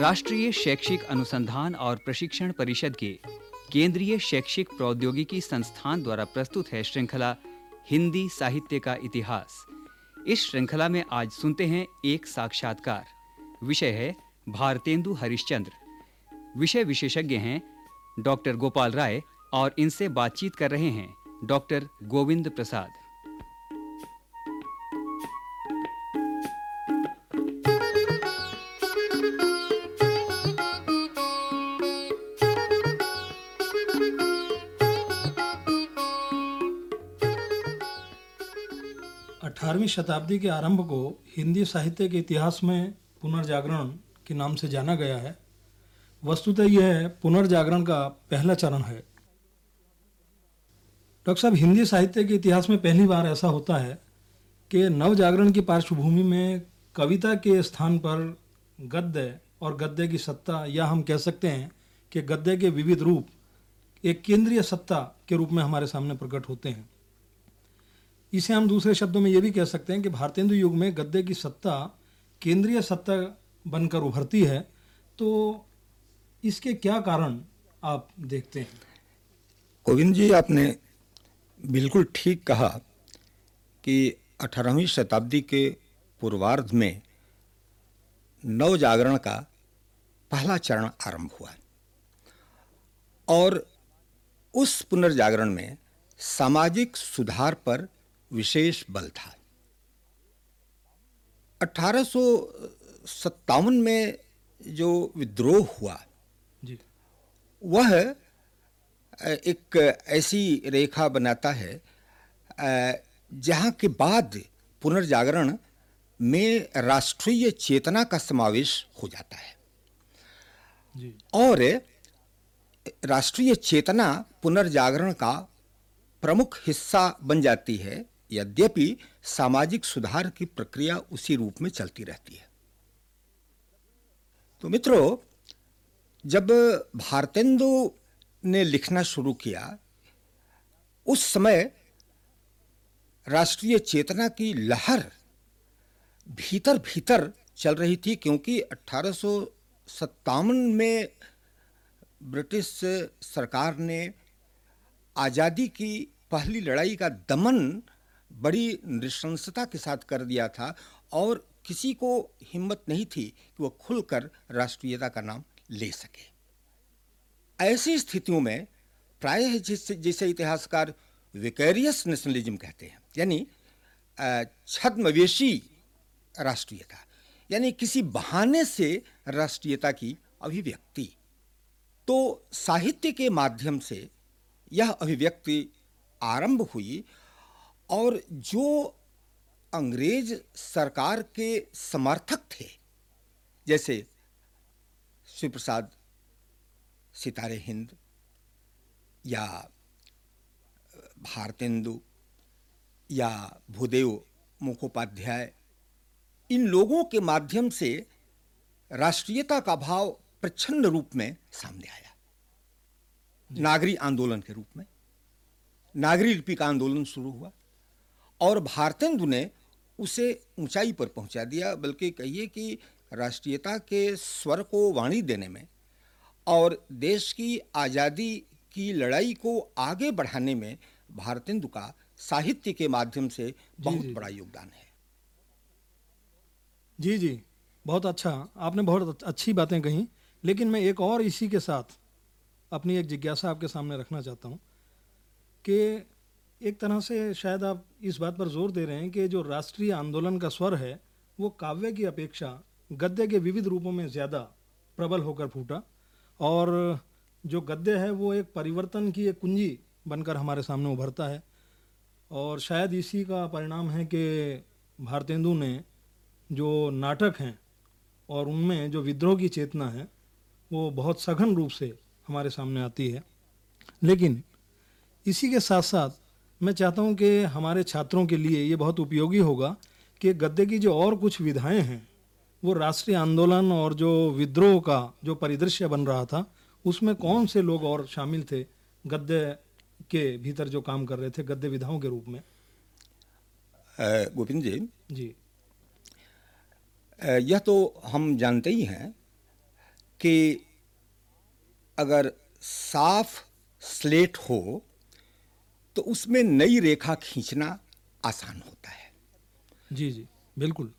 राष्ट्रीय शैक्षिक अनुसंधान और प्रशिक्षण परिषद के केंद्रीय शैक्षिक प्रौद्योगिकी संस्थान द्वारा प्रस्तुत है श्रृंखला हिंदी साहित्य का इतिहास। इस श्रृंखला में आज सुनते हैं एक साक्षात्कार। विषय है भारतेंदु हरिश्चंद्र। विषय विशेषज्ञ हैं डॉक्टर गोपाल राय और इनसे बातचीत कर रहे हैं डॉक्टर गोविंद प्रसाद। अठारहवीं शताब्दी के आरंभ को हिंदी साहित्य के इतिहास में पुनर्जागरण के नाम से जाना गया है। वस्तुतः यह पुनर्जागरण का पहला चरण है। डॉक्टर साहब, हिंदी साहित्य के इतिहास में पहली बार ऐसा होता है कि नवजागरण की पार्श्वभूमि में कविता के स्थान पर गद्य और गद्य की सत्ता, या हम कह सकते हैं कि गद्य के विविध रूप एक केंद्रीय सत्ता के रूप में हमारे सामने प्रकट होते हैं। इसे हम दूसरे शब्दों में ये भी कह सकते हैं कि भारतेंदु युग में गद्य की सत्ता, केंद्रीय सत्ता बनकर उभरती है। तो इसके क्या कारण आप देखते हैं? गोविंद जी, आपने बिल्कुल ठीक कहा कि 18वीं शताब्दी के पूर्वार्ध में नव जागरण का पहला चरण आरंभ हुआ और उस पुनर्जागरण में सामाजिक सुधार पर विशेष बल था। अठारह सौ सत्तावन में जो विद्रोह हुआ जी। वह एक ऐसी रेखा बनाता है जहाँ के बाद पुनर्जागरण में राष्ट्रीय चेतना का समावेश हो जाता है। जी। और राष्ट्रीय चेतना पुनर्जागरण का प्रमुख हिस्सा बन जाती है यद्यपि सामाजिक सुधार की प्रक्रिया उसी रूप में चलती रहती है। तो मित्रों, जब भारतेंदु ने लिखना शुरू किया, उस समय राष्ट्रीय चेतना की लहर भीतर भीतर चल रही थी क्योंकि अठारह में ब्रिटिश सरकार ने आज़ादी की पहली लड़ाई का दमन बड़ी नृशंसता के साथ कर दिया था और किसी को हिम्मत नहीं थी कि वह खुलकर राष्ट्रीयता का नाम ले सके। ऐसी स्थितियों में प्रायः जिसे जिसे इतिहासकार विकेरियस नेशनलिज्म कहते हैं, यानी छद्मवेशी राष्ट्रीयता, यानी किसी बहाने से राष्ट्रीयता की अभिव्यक्ति। तो साहित्य के माध्यम से यह अभिव्यक्ति आरंभ हुई और जो अंग्रेज़ सरकार के समर्थक थे जैसे शिवप्रसाद सितारे हिंद या भारतेंदु या भूदेव मुखोपाध्याय इन लोगों के माध्यम से राष्ट्रीयता का भाव प्रच्छन्न रूप में सामने आया। नागरी आंदोलन के रूप में नागरी लिपि का आंदोलन शुरू हुआ। और भारतेंदु ने उसे ऊंचाई पर पहुँचा दिया बल्कि कहिए कि राष्ट्रीयता के स्वर को वाणी देने में और देश की आज़ादी की लड़ाई को आगे बढ़ाने में भारतेंदु का साहित्य के माध्यम से बहुत बड़ा योगदान है। जी जी। बहुत अच्छा। आपने बहुत अच्छी बातें कही लेकिन मैं एक और इसी के साथ अपनी एक जिज्ञासा आपके सामने रखना चाहता हूँ कि एक तरह से शायद आप इस बात पर ज़ोर दे रहे हैं कि जो राष्ट्रीय आंदोलन का स्वर है, वो काव्य की अपेक्षा गद्य के विविध रूपों में ज़्यादा प्रबल होकर फूटा और जो गद्य है, वो एक परिवर्तन की एक कुंजी बनकर हमारे सामने उभरता है। और शायद इसी का परिणाम है कि भारतेंदु ने जो नाटक हैं और उनमें जो विद्रोह की चेतना है, वो बहुत सघन रूप से हमारे सामने आती है। लेकिन इसी के साथ साथ मैं चाहता हूँ कि हमारे छात्रों के लिए ये बहुत उपयोगी होगा कि गद्य की जो और कुछ विधाएँ हैं वो राष्ट्रीय आंदोलन और जो विद्रोह का जो परिदृश्य बन रहा था उसमें कौन से लोग और शामिल थे गद्य के भीतर जो काम कर रहे थे गद्य विधाओं के रूप में? गोविंद जी। जी। यह तो हम जानते ही हैं कि अगर साफ़ स्लेट हो तो उसमें नई रेखा खींचना आसान होता है। जी जी बिल्कुल।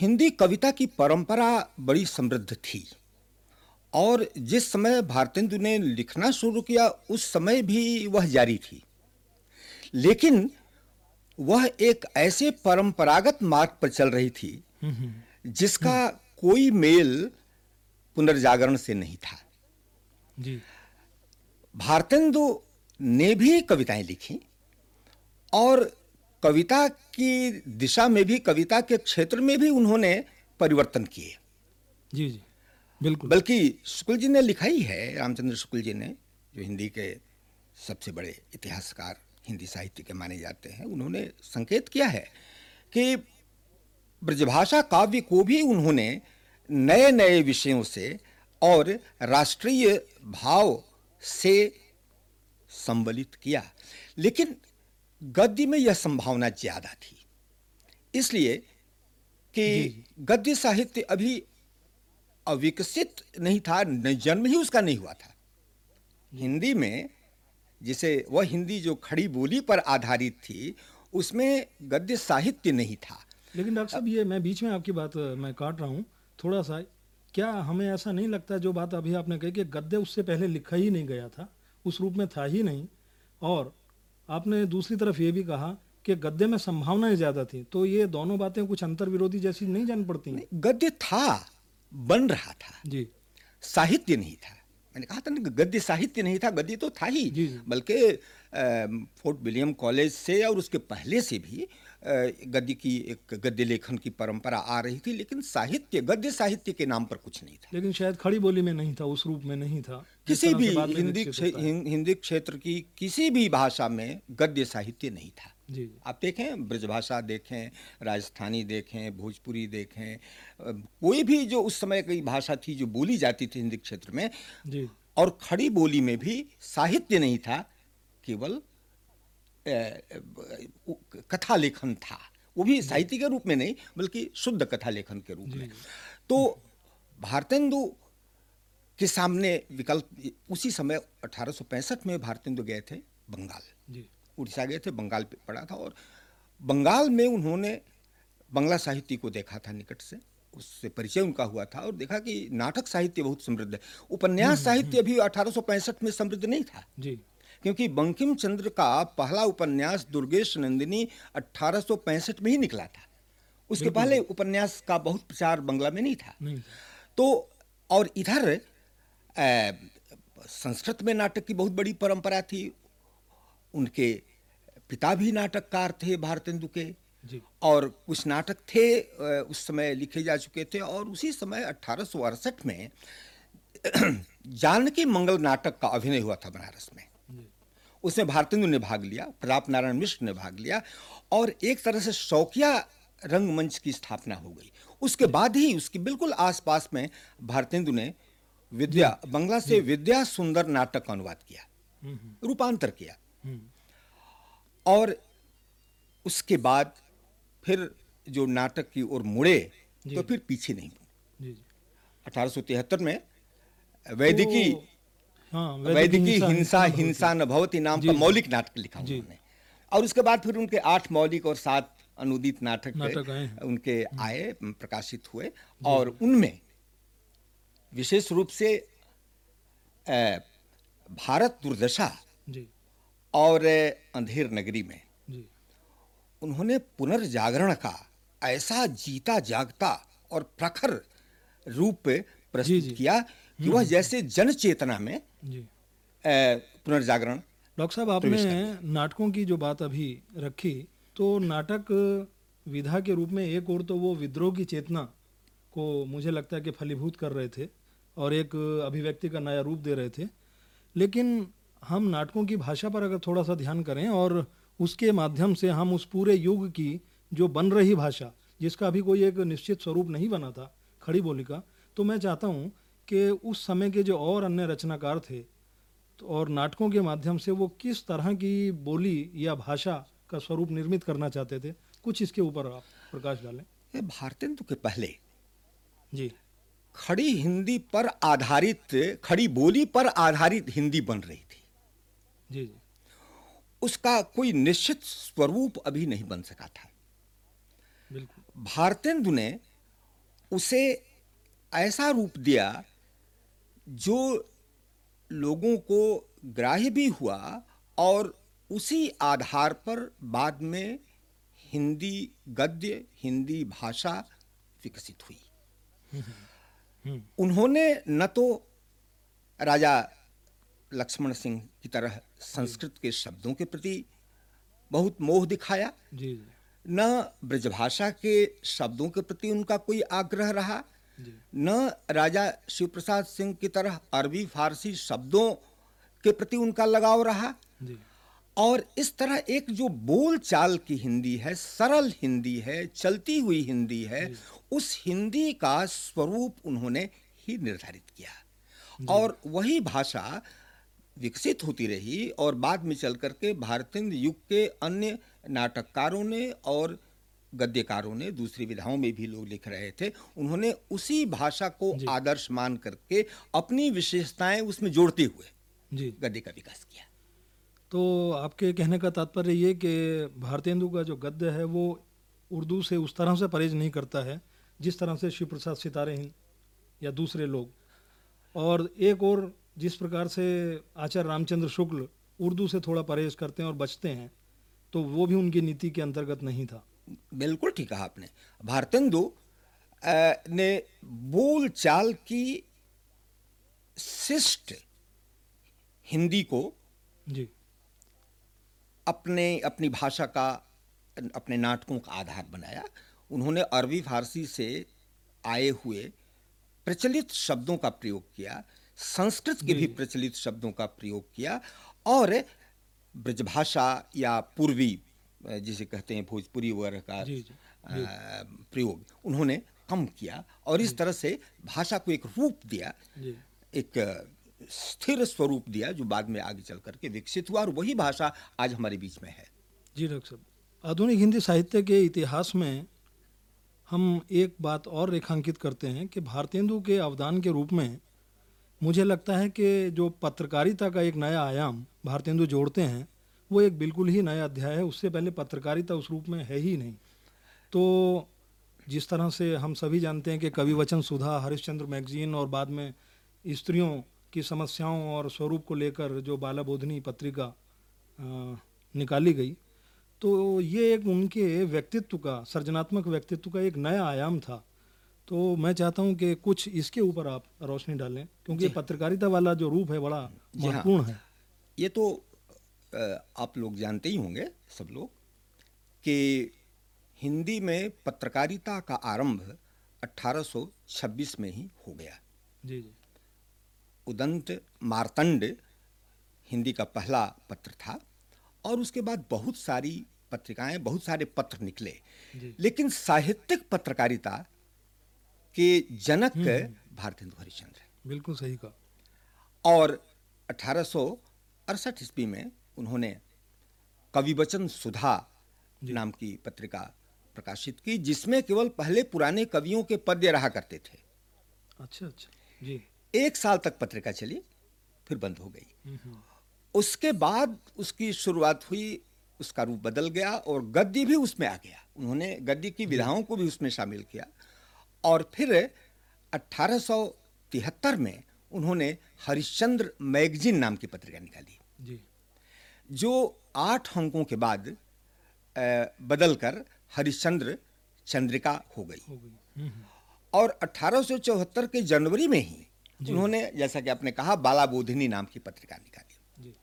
हिंदी कविता की परंपरा बड़ी समृद्ध थी और जिस समय भारतेंदु ने लिखना शुरू किया उस समय भी वह जारी थी। लेकिन वह एक ऐसे परंपरागत मार्ग पर चल रही थी हम्म, हम्म, जिसका कोई मेल पुनर्जागरण से नहीं था। जी। भारतेंदु ने भी कविताएँ लिखी और कविता की दिशा में भी कविता के क्षेत्र में भी उन्होंने परिवर्तन किए। जी जी। बिल्कुल। बल्कि शुक्ल जी ने लिखा ही है रामचंद्र शुक्ल जी ने जो हिंदी के सबसे बड़े इतिहासकार हिंदी साहित्य के माने जाते हैं उन्होंने संकेत किया है कि ब्रजभाषा काव्य को भी उन्होंने नए नए विषयों से और राष्ट्रीय भाव से संबलित किया। लेकिन गद्य में यह संभावना ज़्यादा थी। इसलिए कि गद्य साहित्य अभी अविकसित नहीं था जन्म ही उसका नहीं हुआ था। हिंदी में जिसे वह हिंदी जो खड़ी बोली पर आधारित थी उसमें गद्य साहित्य नहीं था। लेकिन डॉक्टर साहब ये मैं बीच में आपकी बात मैं काट रहा हूँ थोड़ा सा। क्या हमें ऐसा नहीं लगता जो बात अभी आपने कही कि गद्य उससे पहले लिखा ही नहीं गया था उस रूप में था ही नहीं और आपने दूसरी तरफ़ ये भी कहा कि गद्य में संभावनाएँ ज़्यादा थी तो ये दोनों बातें कुछ अंतर विरोधी जैसी नहीं जान पड़ती गद्य था बन रहा था। जी। साहित्य नहीं था। मैंने कहा था ना गद्य साहित्य नहीं था गद्य तो था ही। बल्कि फोर्ट विलियम कॉलेज से और उसके पहले से भी गद्य की एक गद्य लेखन की परंपरा आ रही थी लेकिन साहित्य गद्य साहित्य के नाम पर कुछ नहीं था। लेकिन शायद खड़ी बोली में नहीं था उस रूप में नहीं था। किसी भी हिंदी हिंदी क्षेत्र की किसी भी भाषा में गद्य साहित्य नहीं था। जी। आप देखें ब्रजभाषा देखें राजस्थानी देखें भोजपुरी देखें कोई भी जो उस समय की भाषा थी जो बोली जाती थी हिंदी क्षेत्र में जी। और खड़ी बोली में भी साहित्य नहीं था केवल कथा लेखन था। वो भी साहित्य के रूप में नहीं बल्कि शुद्ध कथा लेखन के रूप में। तो भारतेंदु के सामने विकल्प उसी समय 1865 में भारतेंदु गए थे बंगाल। उड़ीसा गए थे बंगाल पे पड़ा था और बंगाल में उन्होंने बंगला साहित्य को देखा था निकट से। उससे परिचय उनका हुआ था और देखा कि नाटक साहित्य बहुत समृद्ध है। उपन्यास साहित्य अभी 1865 में समृद्ध नहीं था। जी। क्योंकि बंकिम चंद्र का पहला उपन्यास दुर्गेश नंदिनी 1865 में ही निकला था। उसके पहले उपन्यास का बहुत प्रचार बंगला में नहीं था। नहीं तो और इधर संस्कृत में नाटक की बहुत बड़ी परंपरा थी। उनके पिता भी नाटककार थे भारतेंदु के। जी। और कुछ नाटक थे उस समय लिखे जा चुके थे। और उसी समय अठारह में जानकी मंगल नाटक का अभिनय हुआ था बनारस में। उसमें भारतेंदु ने भाग लिया प्रताप नारायण मिश्र ने भाग लिया और एक तरह से शौकिया रंगमंच की स्थापना हो गई। उसके बाद ही उसके बिल्कुल आसपास में भारतेंदु ने विद्या बंगला से विद्या सुंदर नाटक का अनुवाद किया। हम्म, हम्म, रूपांतर किया। हम्म, और उसके बाद फिर जो नाटक की ओर मुड़े तो फिर पीछे नहीं मुड़े। 1873 में वैदिकी तो, हाँ वैदिकी हिंसा हिंसा न भवती नाम का मौलिक नाटक लिखा उन्होंने। और उसके बाद फिर उनके आठ मौलिक और सात अनुदित नाटक नाटक उनके आए प्रकाशित हुए। और उनमें विशेष रूप से भारत दुर्दशा और अंधेर नगरी में उन्होंने पुनर्जागरण का ऐसा जीता जागता और प्रखर रूप प्रस्तुत किया कि वह जैसे जन चेतना में जी। पुनर्जागरण। डॉक्टर साहब आपने नाटकों की जो बात अभी रखी तो नाटक विधा के रूप में एक और तो वो विद्रोह की चेतना को मुझे लगता है कि फलीभूत कर रहे थे और एक अभिव्यक्ति का नया रूप दे रहे थे। लेकिन हम नाटकों की भाषा पर अगर थोड़ा सा ध्यान करें और उसके माध्यम से हम उस पूरे युग की जो बन रही भाषा जिसका अभी कोई एक निश्चित स्वरूप नहीं बना था खड़ी बोली का तो मैं चाहता हूँ कि उस समय के जो और अन्य रचनाकार थे तो और नाटकों के माध्यम से वो किस तरह की बोली या भाषा का स्वरूप निर्मित करना चाहते थे? कुछ इसके ऊपर आप प्रकाश डालें। ये भारतेंदु के पहले। जी। खड़ी हिंदी पर आधारित खड़ी बोली पर आधारित हिंदी बन रही थी। जी जी। उसका कोई निश्चित स्वरूप अभी नहीं बन सका था। बिल्कुल। भारतेंदु ने उसे ऐसा रूप दिया जो लोगों को ग्राह्य भी हुआ और उसी आधार पर बाद में हिंदी गद्य हिंदी भाषा विकसित हुई। उन्होंने न तो राजा लक्ष्मण सिंह की तरह संस्कृत के शब्दों के प्रति बहुत मोह दिखाया न ब्रजभाषा के शब्दों के प्रति उनका कोई आग्रह रहा न राजा शिवप्रसाद सिंह की तरह अरबी फारसी शब्दों के प्रति उनका लगाव रहा। और इस तरह एक जो बोल चाल की हिंदी है सरल हिंदी है चलती हुई हिंदी है उस हिंदी का स्वरूप उन्होंने ही निर्धारित किया। और वही भाषा विकसित होती रही और बाद में चल करके भारतीय युग के अन्य नाटककारों ने और गद्यकारों ने दूसरी विधाओं में भी लोग लिख रहे थे उन्होंने उसी भाषा को आदर्श मान करके अपनी विशेषताएँ उसमें जोड़ते हुए जी। गद्य का विकास किया। तो आपके कहने का तात्पर्य ये कि भारतेंदु का जो गद्य है वो उर्दू से उस तरह से परहेज नहीं करता है जिस तरह से शिव प्रसाद सितारे हैं या दूसरे लोग। और एक और जिस प्रकार से आचार्य रामचंद्र शुक्ल उर्दू से थोड़ा परहेज करते हैं और बचते हैं तो वो भी उनकी नीति के अंतर्गत नहीं था। बिल्कुल ठीक कहा आपने। भारतेंदु ने बोल चाल की शिष्ट हिंदी को जी। अपने अपनी भाषा का अपने नाटकों का आधार बनाया। उन्होंने अरबी फारसी से आए हुए प्रचलित शब्दों का प्रयोग किया संस्कृत के भी प्रचलित शब्दों का प्रयोग किया और ब्रजभाषा या पूर्वी जिसे कहते हैं भोजपुरी वगैरह का जी, जी, प्रयोग उन्होंने कम किया और इस तरह से भाषा को एक रूप दिया एक स्थिर स्वरूप दिया जो बाद में आगे चल करके विकसित हुआ और वही भाषा आज हमारे बीच में है। जी डॉक्टर साहब आधुनिक हिंदी साहित्य के इतिहास में हम एक बात और रेखांकित करते हैं कि भारतेंदु के अवदान के रूप में मुझे लगता है कि जो पत्रकारिता का एक नया आयाम भारतेंदु जोड़ते हैं वो एक बिल्कुल ही नया अध्याय है उससे पहले पत्रकारिता उस रूप में है ही नहीं। तो जिस तरह से हम सभी जानते हैं कि कवि वचन सुधा हरिश्चंद्र मैगजीन और बाद में स्त्रियों की समस्याओं और स्वरूप को लेकर जो बाला बोधनी पत्रिका निकाली गई तो ये एक उनके व्यक्तित्व का सृजनात्मक व्यक्तित्व का एक नया आयाम था। तो मैं चाहता हूँ कि कुछ इसके ऊपर आप रोशनी डालें क्योंकि पत्रकारिता वाला जो रूप है बड़ा हाँ। महत्वपूर्ण है। ये तो आप लोग जानते ही होंगे सब लोग कि हिंदी में पत्रकारिता का आरंभ 1826 में ही हो गया। जी जी। उदंत मार्तंड हिंदी का पहला पत्र था और उसके बाद बहुत सारी पत्रिकाएँ बहुत सारे पत्र निकले। लेकिन साहित्यिक पत्रकारिता के जनक भारतेंदु हरिश्चंद्र। बिल्कुल सही कहा। और अठारह सौ अड़सठ ईस्वी में उन्होंने कविवचन सुधा नाम की पत्रिका प्रकाशित की जिसमें केवल पहले पुराने कवियों के पद्य रहा करते थे। अच्छा अच्छा। जी। एक साल तक पत्रिका चली फिर बंद हो गई। उसके बाद उसकी शुरुआत हुई उसका रूप बदल गया और गद्य भी उसमें आ गया। उन्होंने गद्य की विधाओं को भी उसमें शामिल किया। और फिर 1873 में उन्होंने हरिश्चंद्र मैगजीन नाम की पत्रिका निकाली। जी। जो आठ अंकों के बाद बदलकर हरिश्चंद्र चंद्रिका हो गई। हम्म, हम्म, और 1874 के जनवरी में ही उन्होंने जैसा कि आपने कहा बाला बोधिनी नाम की पत्रिका निकाली।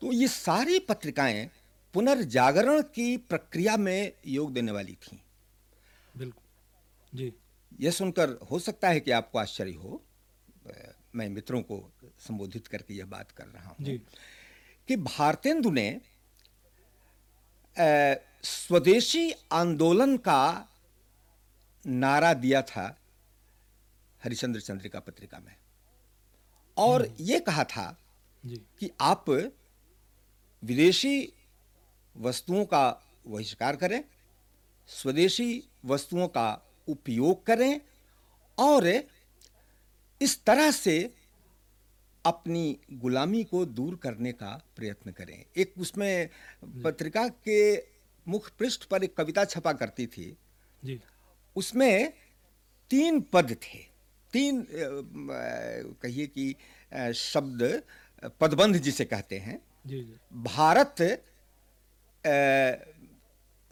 तो ये सारी पत्रिकाएँ पुनर्जागरण की प्रक्रिया में योग देने वाली थी। बिल्कुल। जी। यह सुनकर हो सकता है कि आपको आश्चर्य हो। मैं मित्रों को संबोधित करके यह बात कर रहा हूँ। जी। कि भारतेंदु ने स्वदेशी आंदोलन का नारा दिया था हरिश्चंद्र चंद्रिका पत्रिका में। और ये कहा था जी। कि आप विदेशी वस्तुओं का बहिष्कार करें स्वदेशी वस्तुओं का उपयोग करें और इस तरह से अपनी गुलामी को दूर करने का प्रयत्न करें। एक उसमें पत्रिका के मुख पृष्ठ पर एक कविता छपा करती थी। जी। उसमें तीन पद थे। तीन कहिए कि शब्द पदबंध जिसे कहते हैं। जी जी। भारत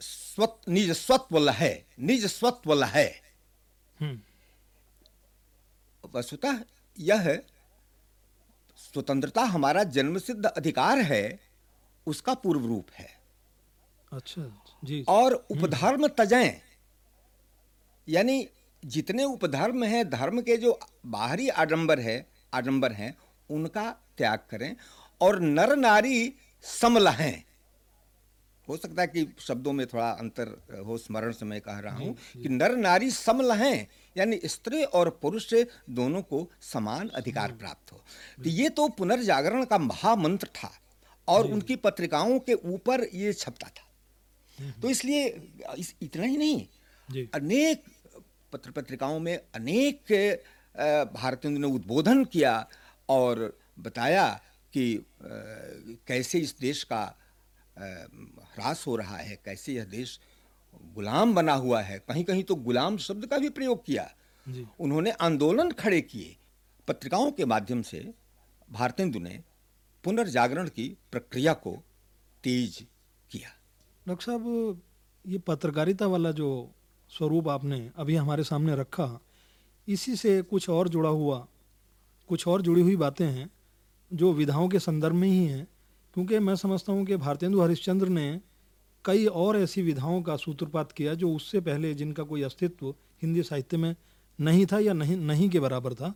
स्वत निज स्वत्व लहे निज स्वत्व लहे। हम्म। वस्तुतः यह स्वतंत्रता हमारा जन्मसिद्ध अधिकार है उसका पूर्व रूप है। अच्छा जी। और उपधर्म तजें यानी जितने उपधर्म हैं धर्म के जो बाहरी आडंबर है आडंबर हैं उनका त्याग करें। और नर नारी समलहें हो सकता है कि शब्दों में थोड़ा अंतर हो स्मरण से मैं कह रहा हूँ कि नर नारी समल हैं यानी स्त्री और पुरुष दोनों को समान अधिकार प्राप्त हो। तो ये तो पुनर्जागरण का महामंत्र था और उनकी पत्रिकाओं के ऊपर ये छपता था। तो इसलिए इस इतना ही नहीं अनेक पत्र पत्रिकाओं में अनेक भारतीयों ने उद्बोधन किया और बताया कि कैसे इस देश का ह्रास हो रहा है कैसे यह देश गुलाम बना हुआ है? कहीं कहीं तो गुलाम शब्द का भी प्रयोग किया। जी। उन्होंने आंदोलन खड़े किए। पत्रिकाओं के माध्यम से भारतेंदु ने पुनर्जागरण की प्रक्रिया को तेज किया। डॉक्टर साहब ये पत्रकारिता वाला जो स्वरूप आपने अभी हमारे सामने रखा इसी से कुछ और जुड़ा हुआ कुछ और जुड़ी हुई बातें हैं जो विधाओं के संदर्भ में ही हैं। क्योंकि मैं समझता हूँ कि भारतेंदु हरिश्चंद्र ने कई और ऐसी विधाओं का सूत्रपात किया जो उससे पहले जिनका कोई अस्तित्व हिंदी साहित्य में नहीं था या नहीं नहीं के बराबर था।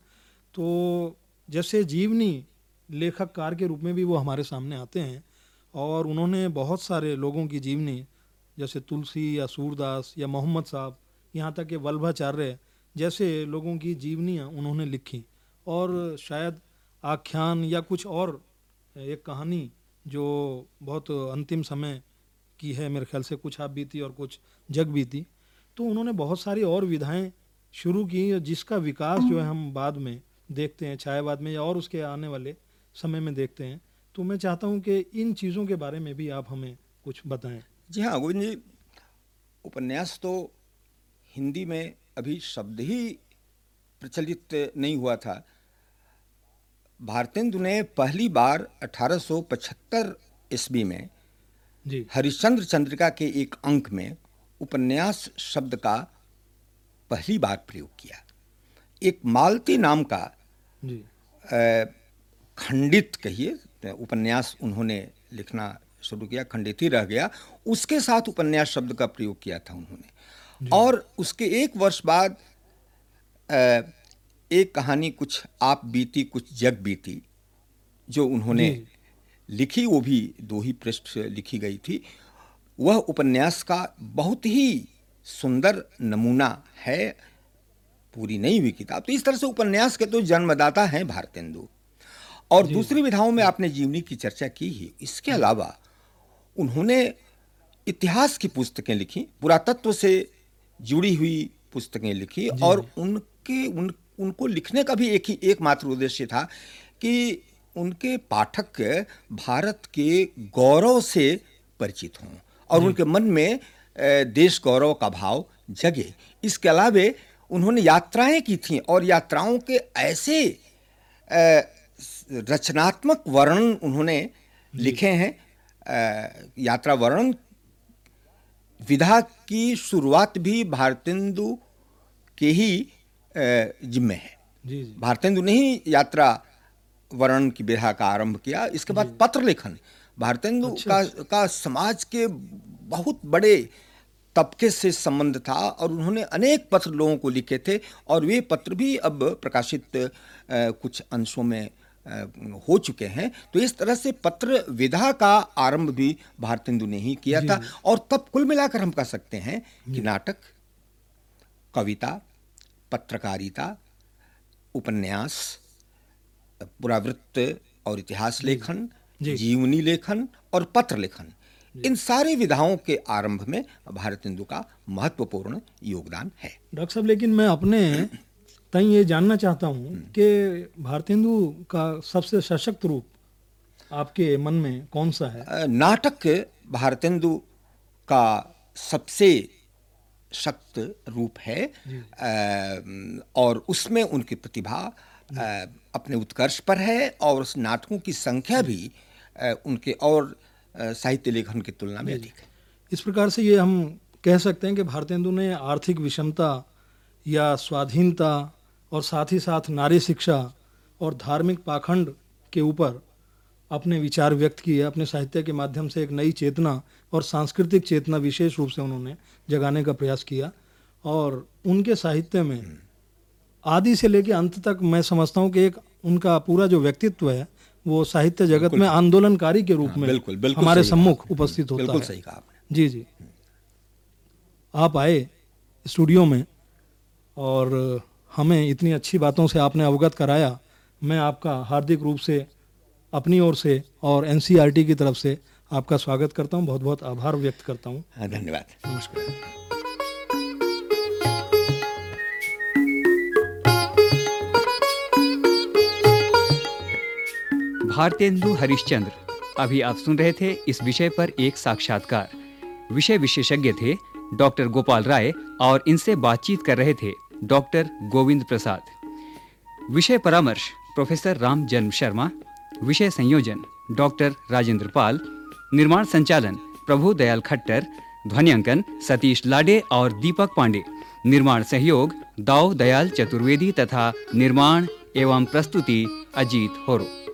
तो जैसे जीवनी लेखककार के रूप में भी वो हमारे सामने आते हैं और उन्होंने बहुत सारे लोगों की जीवनी, जैसे तुलसी या सूरदास या मोहम्मद साहब, यहाँ तक कि वल्भाचार्य जैसे लोगों की जीवनियाँ उन्होंने लिखी। और शायद आख्यान या कुछ और एक कहानी जो बहुत अंतिम समय की है, मेरे ख्याल से कुछ आप बीती और कुछ जग बीती तो उन्होंने बहुत सारी और विधाएँ शुरू की और जिसका विकास जो है हम बाद में देखते हैं छायावाद में या और उसके आने वाले समय में देखते हैं। तो मैं चाहता हूँ कि इन चीज़ों के बारे में भी आप हमें कुछ बताएँ। जी हाँ गोविंद जी, उपन्यास तो हिंदी में अभी शब्द ही प्रचलित नहीं हुआ था। भारतेंदु ने पहली बार 1875 ईस्वी में जी। हरिश्चंद्र चंद्रिका के एक अंक में उपन्यास शब्द का पहली बार प्रयोग किया। एक मालती नाम का जी। खंडित कहिए उपन्यास उन्होंने लिखना शुरू किया खंडित ही रह गया। उसके साथ उपन्यास शब्द का प्रयोग किया था उन्होंने। और उसके एक वर्ष बाद एक कहानी कुछ आप बीती कुछ जग बीती जो उन्होंने लिखी वो भी दो ही पृष्ठ से लिखी गई थी। वह उपन्यास का बहुत ही सुंदर नमूना है पूरी नहीं हुई किताब। तो इस तरह से उपन्यास के तो जन्मदाता हैं भारतेंदु। और दूसरी विधाओं में आपने जीवनी की चर्चा की ही। इसके अलावा उन्होंने इतिहास की पुस्तकें लिखी पुरातत्व से जुड़ी हुई पुस्तकें लिखी और उनके उन उनको लिखने का भी एक ही एकमात्र उद्देश्य था कि उनके पाठक भारत के गौरव से परिचित हों और उनके मन में देश गौरव का भाव जगे। इसके अलावे उन्होंने यात्राएँ की थीं और यात्राओं के ऐसे रचनात्मक वर्णन उन्होंने लिखे हैं। यात्रा वर्णन विधा की शुरुआत भी भारतेंदु के ही जिम्मे है। जी जी। भारतेंदु ने ही यात्रा वर्णन की विधा का आरंभ किया इसके बाद पत्र लेखन। भारतेंदु का का समाज के बहुत बड़े तबके से संबंध था और उन्होंने अनेक पत्र लोगों को लिखे थे और वे पत्र भी अब प्रकाशित कुछ अंशों में हो चुके हैं। तो इस तरह से पत्र विधा का आरंभ भी भारतेंदु ने ही किया था और तब कुल मिलाकर हम कह सकते हैं कि नाटक कविता पत्रकारिता उपन्यास पुरावृत्त और इतिहास लेखन। जीवनी लेखन और पत्र लेखन। इन सारे विधाओं के आरंभ में भारतेंदु का महत्वपूर्ण योगदान है। डॉक्टर साहब लेकिन मैं अपने तई ये जानना चाहता हूँ कि भारतेंदु का सबसे सशक्त रूप आपके मन में कौन सा है? नाटक भारत भारतेंदु का सबसे शक्त रूप है। और उसमें उनकी प्रतिभा अपने उत्कर्ष पर है और उस नाटकों की संख्या भी उनके और साहित्य लेखन की तुलना में अधिक है। इस प्रकार से ये हम कह सकते हैं कि भारतेंदु ने आर्थिक विषमता या स्वाधीनता और साथ ही साथ नारी शिक्षा और धार्मिक पाखंड के ऊपर अपने विचार व्यक्त किए अपने साहित्य के माध्यम से एक नई चेतना और सांस्कृतिक चेतना विशेष रूप से उन्होंने जगाने का प्रयास किया। और उनके साहित्य में आदि से लेकर अंत तक मैं समझता हूँ कि एक उनका पूरा जो व्यक्तित्व है वो साहित्य जगत में आंदोलनकारी के रूप में बिल्कुल बिल्कुल हमारे सम्मुख उपस्थित होता बिल्कुल है। सही कहा आपने। जी जी। आप आए स्टूडियो में और हमें इतनी अच्छी बातों से आपने अवगत कराया मैं आपका हार्दिक रूप से अपनी ओर से और एनसीईआरटी की तरफ़ से आपका स्वागत करता हूँ बहुत बहुत आभार व्यक्त करता हूँ। हाँ, धन्यवाद। नमस्कार। भारतेंदु हरिश्चंद्र अभी आप सुन रहे थे इस विषय पर एक साक्षात्कार। विषय विशेषज्ञ थे डॉक्टर गोपाल राय और इनसे बातचीत कर रहे थे डॉक्टर गोविंद प्रसाद। विषय परामर्श प्रोफेसर राम जन्म शर्मा विषय संयोजन, डॉक्टर राजेंद्र पाल, निर्माण संचालन, प्रभु दयाल खट्टर, ध्वनियांकन, सतीश लाडे और दीपक पांडे। निर्माण सहयोग, दाऊ दयाल चतुर्वेदी तथा निर्माण एवं प्रस्तुति अजीत होरो।